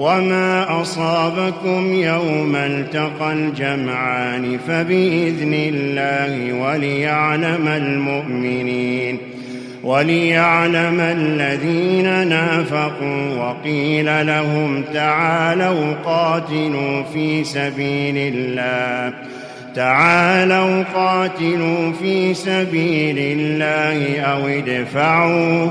وما أصابكم يوم التقى الجمعان فبإذن الله وليعلم المؤمنين وليعلم الذين نافقوا وقيل لهم تعالوا قاتلوا في سبيل الله تعالوا قاتلوا في سبيل الله أو ادفعوا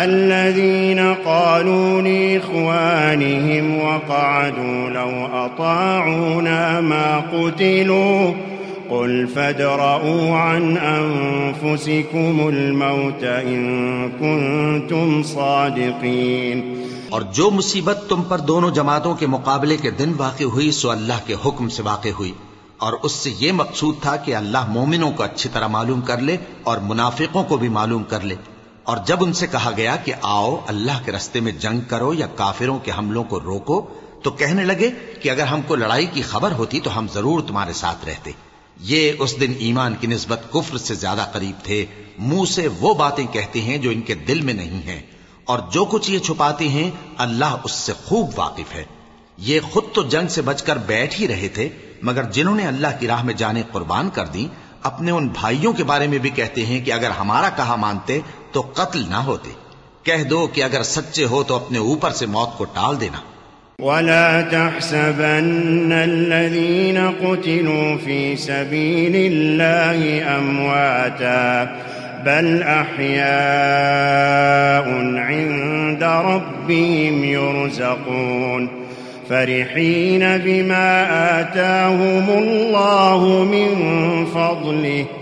الذين قالوا لإخوانهم وقعدوا لو أطاعونا ما قتلوا قل فادرؤوا عن أنفسكم الموت إن كنتم صادقين اور جو مصیبت تم پر دونوں جماعتوں کے مقابلے کے دن واقع ہوئی، سو اللہ کے حکم سے واقع ہوئی۔ اور اس سے یہ مقصود تھا کہ اللہ مومنوں کو اچھی طرح معلوم کر لے اور منافقوں کو بھی معلوم کر لے۔ اور جب ان سے کہا گیا کہ آؤ، اللہ کے رستے میں جنگ کرو یا کافروں کے حملوں کو روکو، تو کہنے لگے کہ اگر ہم کو لڑائی کی خبر ہوتی تو ہم ضرور تمہارے ساتھ رہتے۔ یہ اس دن ایمان کی نسبت کفر سے زیادہ قریب تھے۔ منہ سے وہ باتیں کہتے ہیں جو ان کے دل میں نہیں ہیں۔ اور جو کچھ یہ چھپاتے ہیں، اللہ اس سے خوب واقف ہے۔ یہ خود تو جنگ سے بچ کر بیٹھ ہی رہے تھے، مگر جنہوں نے اللہ کی راہ میں جانے قربان کر دی اپنے ان بھائیوں کے بارے میں بھی کہتے ہیں کہ اگر ہمارا کہا مانتے تو قتل نہ ہوتے۔ کہہ دو کہ اگر سچے ہو تو اپنے اوپر سے موت کو ٹال دینا۔ ولا تحسبن الذين قتلوا في سبيل الله أمواتا بل أحياء عند ربهم يرزقون فرحين بما آتاهم الله من فضله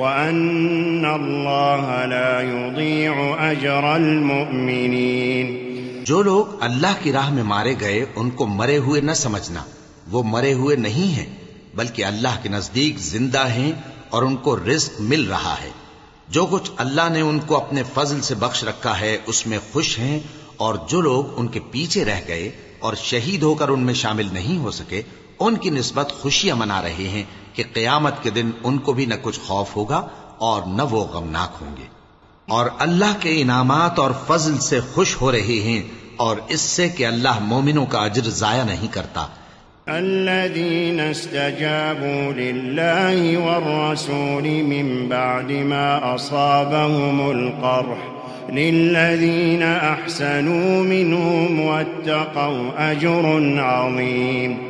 وأن الله لا يضيع أجر المؤمنين جو لوگ اللہ کی راہ میں مارے گئے، ان کو مرے ہوئے نہ سمجھنا۔ وہ مرے ہوئے نہیں ہیں، بلکہ اللہ کے نزدیک زندہ ہیں اور ان کو رزق مل رہا ہے۔ جو کچھ اللہ نے ان کو اپنے فضل سے بخش رکھا ہے، اس میں خوش ہیں اور جو لوگ ان کے پیچھے رہ گئے اور شہید ہو کر ان میں شامل نہیں ہو سکے ان کی نسبت خوشیاں منا رہے ہیں کہ قیامت کے دن ان کو بھی نہ کچھ خوف ہوگا اور نہ وہ غمناک ہوں گے۔ اور اللہ کے انعامات اور فضل سے خوش ہو رہے ہیں اور اس سے کہ اللہ مومنوں کا اجر ضائع نہیں کرتا۔ الذين استجابوا لله والرسول من بعد ما أصابهم القرح للذين أحسنوا منهم واتقوا أجر عظيم۔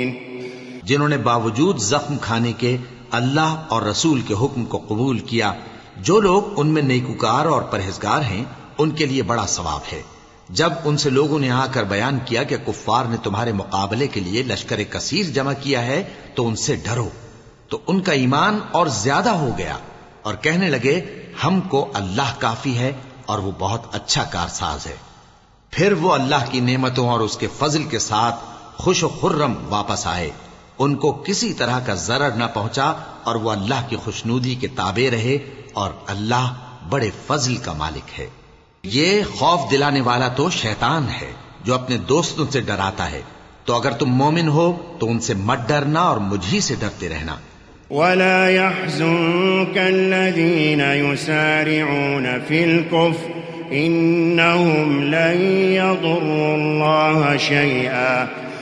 جنہوں نے باوجود زخم کھانے کے اللہ اور رسول کے حکم کو قبول کیا، جو لوگ ان میں نیکوکار اور پرہزگار ہیں، ان کے لیے بڑا ثواب ہے۔ جب ان سے لوگوں نے آ کر بیان کیا کہ کفار نے تمہارے مقابلے کے لیے لشکر کثیر جمع کیا ہے، تو ان سے ڈرو۔ تو ان کا ایمان اور زیادہ ہو گیا اور کہنے لگے، ہم کو اللہ کافی ہے اور وہ بہت اچھا کارساز ہے۔ پھر وہ اللہ کی نعمتوں اور اس کے فضل کے ساتھ خوش و خرم واپس آئے۔ ان کو کسی طرح کا ضرر نہ پہنچا اور وہ اللہ کی خوشنودی کے تابع رہے اور اللہ بڑے فضل کا مالک ہے۔ یہ خوف دلانے والا تو شیطان ہے جو اپنے دوستوں سے ڈراتا ہے۔ تو اگر تم مومن ہو تو ان سے مت ڈرنا اور مجھ سے ڈرتے رہنا۔ ولا يحزنك الذين يسارعون في الكفر إنهم لن يضروا الله شيئا۔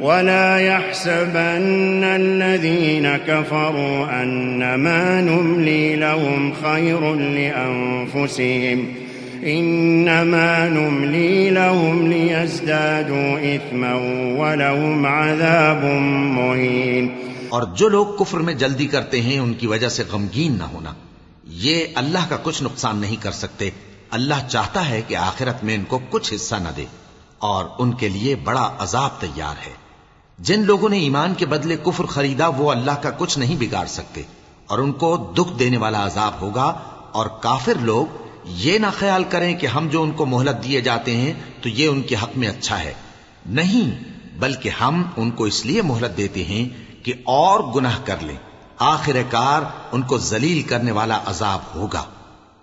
ولا يحسبن الذين كفروا أنما نملي لهم خير لأنفسهم إنما نملي لهم ليزدادوا إثما ولهم عذاب مهين اور جو لوگ کفر میں جلدی کرتے ہیں، ان کی وجہ سے غمگین نہ ہونا۔ یہ اللہ کا کچھ نقصان نہیں کر سکتے۔ اللہ چاہتا ہے کہ آخرت میں ان کو کچھ حصہ نہ دے اور ان کے لیے بڑا عذاب تیار ہے۔ جن لوگوں نے ایمان کے بدلے کفر خریدا، وہ اللہ کا کچھ نہیں بگاڑ سکتے۔ اور ان کو دکھ دینے والا عذاب ہوگا۔ اور کافر لوگ یہ نہ خیال کریں کہ ہم جو ان کو مہلت دیے جاتے ہیں، تو یہ ان کے حق میں اچھا ہے۔ نہیں، بلکہ ہم ان کو اس لیے مہلت دیتے ہیں کہ اور گناہ کر لیں۔ آخر کار ان کو ذلیل کرنے والا عذاب ہوگا۔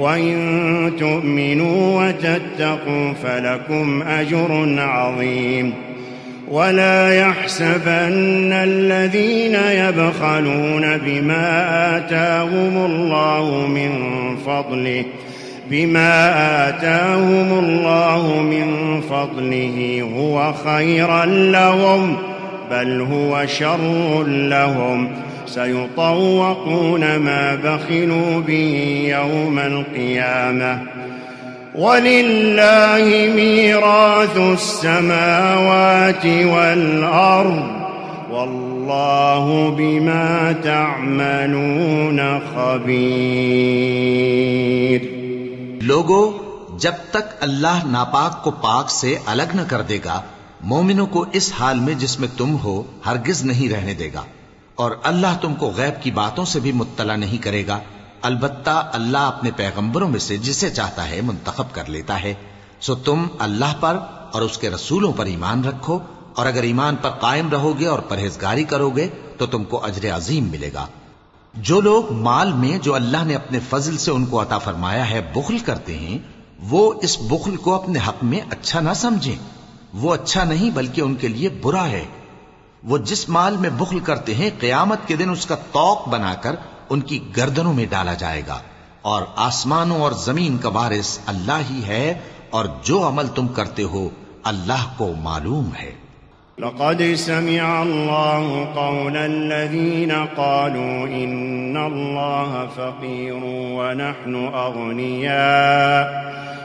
وإن تؤمنوا وتتقوا فلكم أجر عظيم ولا يحسبن الذين يبخلون بما آتاهم الله من فضله بما آتاهم الله من فضله هو خيرا لهم بل هو شر لهم سيطوقون ما بخلوا به يوم القيامة. ولله ميراث السماوات والأرض. والله بما تعملون خبير. لوگو، جب تک اللہ ناپاک کو پاک سے الگ نہ کر دے گا، مومنوں کو اس حال میں جس میں تم ہو، ہرگز نہیں رہنے دے گا۔ اور اللہ تم کو غیب کی باتوں سے بھی مطلع نہیں کرے گا۔ البتہ اللہ اپنے پیغمبروں میں سے جسے چاہتا ہے منتخب کر لیتا ہے۔ سو تم اللہ پر اور اس کے رسولوں پر ایمان رکھو اور اگر ایمان پر قائم رہو گے اور پرہیزگاری کرو گے تو تم کو اجر عظیم ملے گا۔ جو لوگ مال میں جو اللہ نے اپنے فضل سے ان کو عطا فرمایا ہے بخل کرتے ہیں، وہ اس بخل کو اپنے حق میں اچھا نہ سمجھیں۔ وہ اچھا نہیں بلکہ ان کے لیے برا ہے۔ وہ جس مال میں بخل کرتے ہیں، قیامت کے دن اس کا توق بنا کر ان کی گردنوں میں ڈالا جائے گا۔ اور آسمانوں اور زمین کا وارث اللہ ہی ہے، اور جو عمل تم کرتے ہو، اللہ کو معلوم ہے۔ لقد سمع الله قول الذين قالوا إن الله فقير ونحن أغنياء۔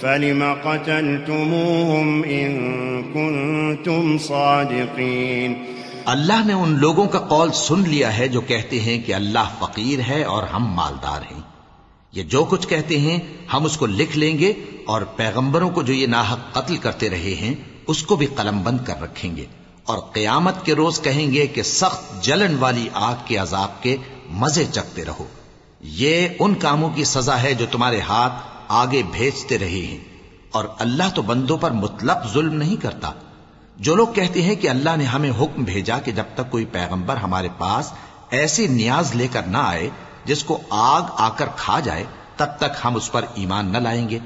فلم قتلتموهم إن كنتم صادقين؟ اللہ نے ان لوگوں کا قول سن لیا ہے جو کہتے ہیں کہ اللہ فقیر ہے اور ہم مالدار ہیں۔ یہ جو کچھ کہتے ہیں، ہم اس کو لکھ لیں گے اور پیغمبروں کو جو یہ ناحق قتل کرتے رہے ہیں، اس کو بھی قلم بند کر رکھیں گے۔ اور قیامت کے روز کہیں گے کہ سخت جلن والی آگ کے عذاب کے مزے چکتے رہو۔ یہ ان کاموں کی سزا ہے جو تمہارے ہاتھ آگے بھیجتے رہے ہیں۔ اور اللہ تو بندوں پر مطلق ظلم نہیں کرتا۔ جو لوگ کہتے ہیں کہ اللہ نے ہمیں حکم بھیجا کہ جب تک کوئی پیغمبر ہمارے پاس ایسی نیاز لے کر نہ آئے، جس کو آگ آ کر کھا جائے، تب تک ہم اس پر ایمان نہ لائیں گے۔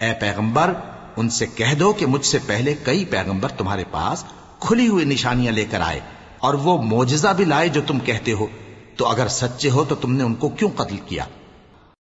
اے پیغمبر، ان سے کہہ دو کہ مجھ سے پہلے کئی پیغمبر تمہارے پاس کھلی ہوئی نشانیاں لے کر آئے، اور وہ موجزہ بھی لائے جو تم کہتے ہو۔ تو اگر سچے ہو تو تم نے ان کو کیوں قتل کیا؟